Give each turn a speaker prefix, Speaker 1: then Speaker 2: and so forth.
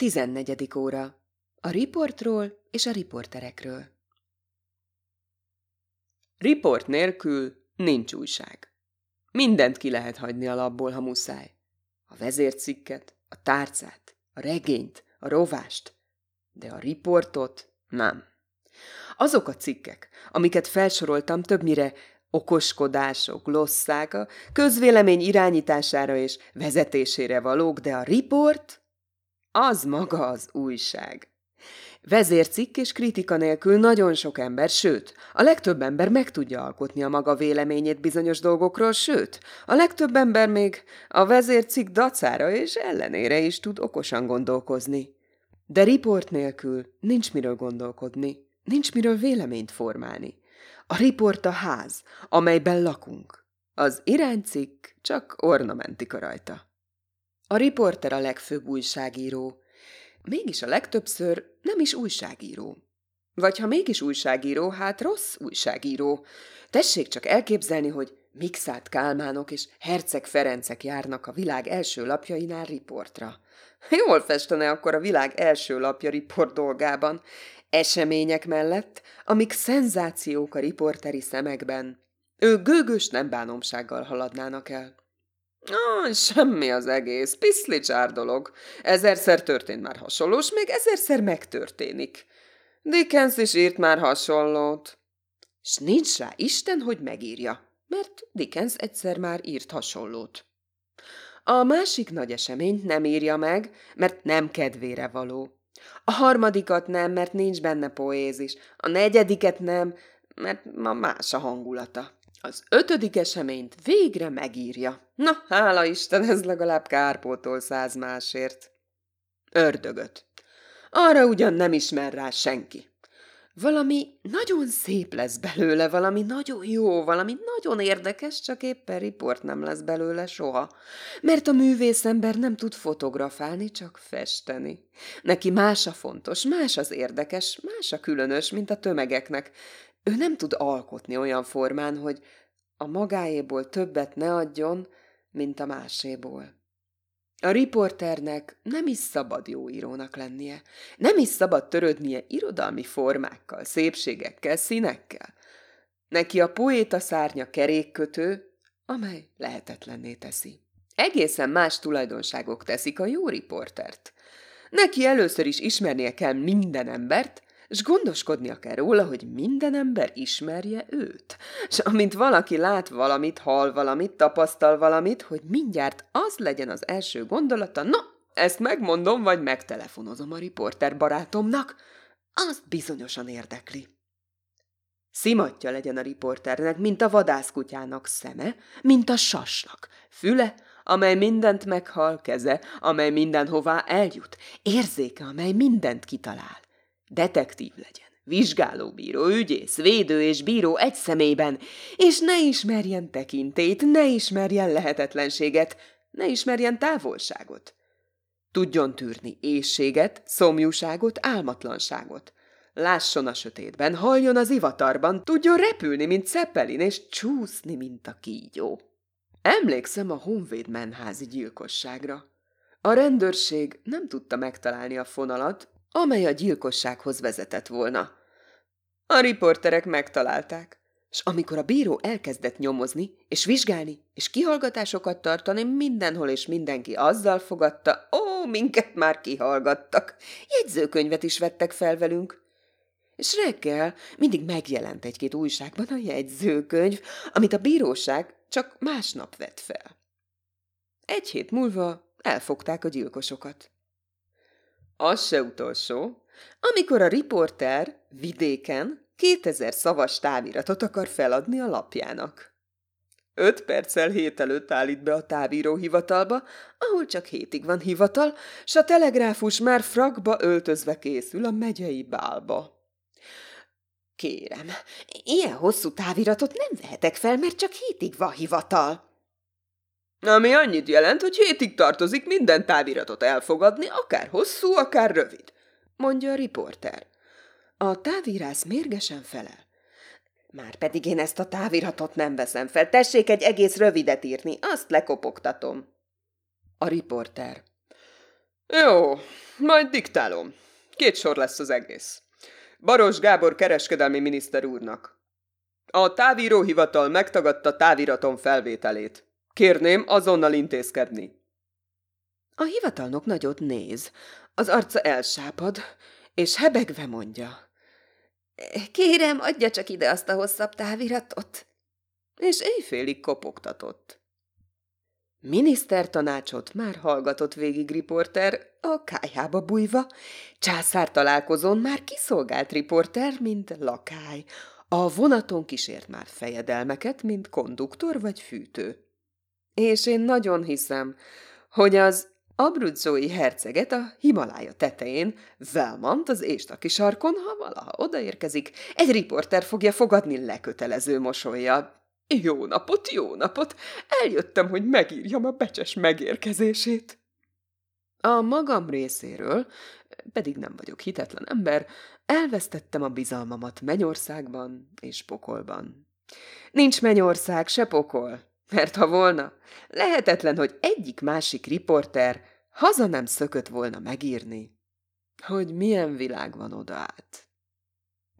Speaker 1: Tizennegyedik óra. A riportról és a riporterekről.
Speaker 2: Riport nélkül nincs újság. Mindent ki lehet hagyni a labból, ha muszáj. A vezércikket, a tárcát, a regényt, a rovást, de a riportot nem. Azok a cikkek, amiket felsoroltam, többnyire okoskodások, glosszák, a közvélemény irányítására és vezetésére valók, de a riport az maga az újság. Vezércikk és kritika nélkül nagyon sok ember, sőt, a legtöbb ember meg tudja alkotni a maga véleményét bizonyos dolgokról, sőt, a legtöbb ember még a vezércikk dacára és ellenére is tud okosan gondolkozni. De riport nélkül nincs miről gondolkodni, nincs miről véleményt formálni. A riport a ház, amelyben lakunk. Az iránycikk csak ornamentika rajta. A riporter a legfőbb újságíró. Mégis a legtöbbször nem is újságíró. Vagy ha mégis újságíró, hát rossz újságíró. Tessék csak elképzelni, hogy Mixát Kálmánok és Herceg Ferencek járnak a világ első lapjainál riportra. Jól festene akkor a világ első lapja riport dolgában. Események mellett, amik szenzációk a riporteri szemekben. Ő gőgös nem bánomsággal haladnának el. Ah, semmi az egész, piszlicsár dolog. Ezerszer történt már hasonlós, még ezerszer megtörténik. Dickens is írt már hasonlót. S nincs rá Isten, hogy megírja, mert Dickens egyszer már írt hasonlót. A másik nagy eseményt nem írja meg, mert nem kedvére való. A harmadikat nem, mert nincs benne poézis. A negyediket nem, mert ma más a hangulata. Az ötödik eseményt végre megírja. Na, hála Isten, ez legalább kárpótol száz másért. Ördögöt. Arra ugyan nem ismer rá senki. Valami nagyon szép lesz belőle, valami nagyon jó, valami nagyon érdekes, csak éppen riport nem lesz belőle soha. Mert a művész ember nem tud fotografálni, csak festeni. Neki más a fontos, más az érdekes, más a különös, mint a tömegeknek. Ő nem tud alkotni olyan formán, hogy a magáéból többet ne adjon, mint a máséból. A riporternek nem is szabad jó írónak lennie, nem is szabad törődnie irodalmi formákkal, szépségekkel, színekkel. Neki a poéta szárnya kerékkötő, amely lehetetlenné teszi. Egészen más tulajdonságok teszik a jó riportert. Neki először is ismernie kell minden embert, és gondoskodnia kell róla, hogy minden ember ismerje őt. És amint valaki lát valamit, hall valamit, tapasztal valamit, hogy mindjárt az legyen az első gondolata, na, ezt megmondom, vagy megtelefonozom a riporter barátomnak, azt bizonyosan érdekli. Szimatja legyen a riporternek, mint a vadászkutyának szeme, mint a sasnak, füle, amely mindent meghal, keze, amely mindenhová eljut, érzéke, amely mindent kitalál detektív legyen, vizsgálóbíró, ügyész, védő és bíró egy személyben, és ne ismerjen tekintét, ne ismerjen lehetetlenséget, ne ismerjen távolságot. Tudjon tűrni éjséget, szomjúságot, álmatlanságot. Lásson a sötétben, halljon az ivatarban, tudjon repülni, mint Zeppelin, és csúszni, mint a kígyó. Emlékszem a Honvéd menházi gyilkosságra. A rendőrség nem tudta megtalálni a fonalat, amely a gyilkossághoz vezetett volna. A riporterek megtalálták, és amikor a bíró elkezdett nyomozni, és vizsgálni, és kihallgatásokat tartani, mindenhol és mindenki azzal fogadta, ó, minket már kihallgattak, jegyzőkönyvet is vettek fel velünk. És reggel mindig megjelent egy-két újságban a jegyzőkönyv, amit a bíróság csak másnap vett fel. Egy hét múlva elfogták a gyilkosokat. Az se utolsó, amikor a riporter vidéken 2000 szavas táviratot akar feladni a lapjának. Öt perccel hét előtt állít be a távíróhivatalba, ahol csak hétig van hivatal, s a telegráfus már frakba öltözve készül a megyei bálba. Kérem, ilyen hosszú táviratot nem vehetek fel, mert csak hétig van hivatal. Ami annyit jelent, hogy hétig tartozik minden táviratot elfogadni, akár hosszú, akár rövid, mondja a riporter. A távírász mérgesen felel. Már pedig én ezt a táviratot nem veszem fel. Tessék egy egész rövidet írni, azt lekopogtatom. A riporter. Jó, majd diktálom. Két sor lesz az egész. Baros Gábor kereskedelmi miniszter úrnak. A távíróhivatal megtagadta táviraton felvételét. Kérném azonnal intézkedni.
Speaker 1: A hivatalnok nagyot néz, az arca elsápad, és hebegve mondja. Kérem, adja csak ide azt a hosszabb táviratot.
Speaker 2: És éjfélig kopogtatott.
Speaker 1: Minisztertanácsot már hallgatott végig riporter, a kájhába bújva, császár találkozón már kiszolgált riporter, mint lakály, a vonaton kísért már fejedelmeket, mint konduktor vagy fűtő. És én nagyon hiszem, hogy az Abruzzói herceget a Himalája tetején, Velmant az éstaki sarkon, ha valaha odaérkezik, egy riporter fogja fogadni lekötelező mosolya. Jó napot, jó napot! Eljöttem, hogy megírjam a becses megérkezését. A magam részéről, pedig nem vagyok hitetlen ember, elvesztettem a bizalmamat Mennyországban és pokolban. Nincs Mennyország, se pokol, mert ha volna, lehetetlen, hogy egyik-másik riporter haza nem szökött volna megírni, hogy milyen világ van oda át.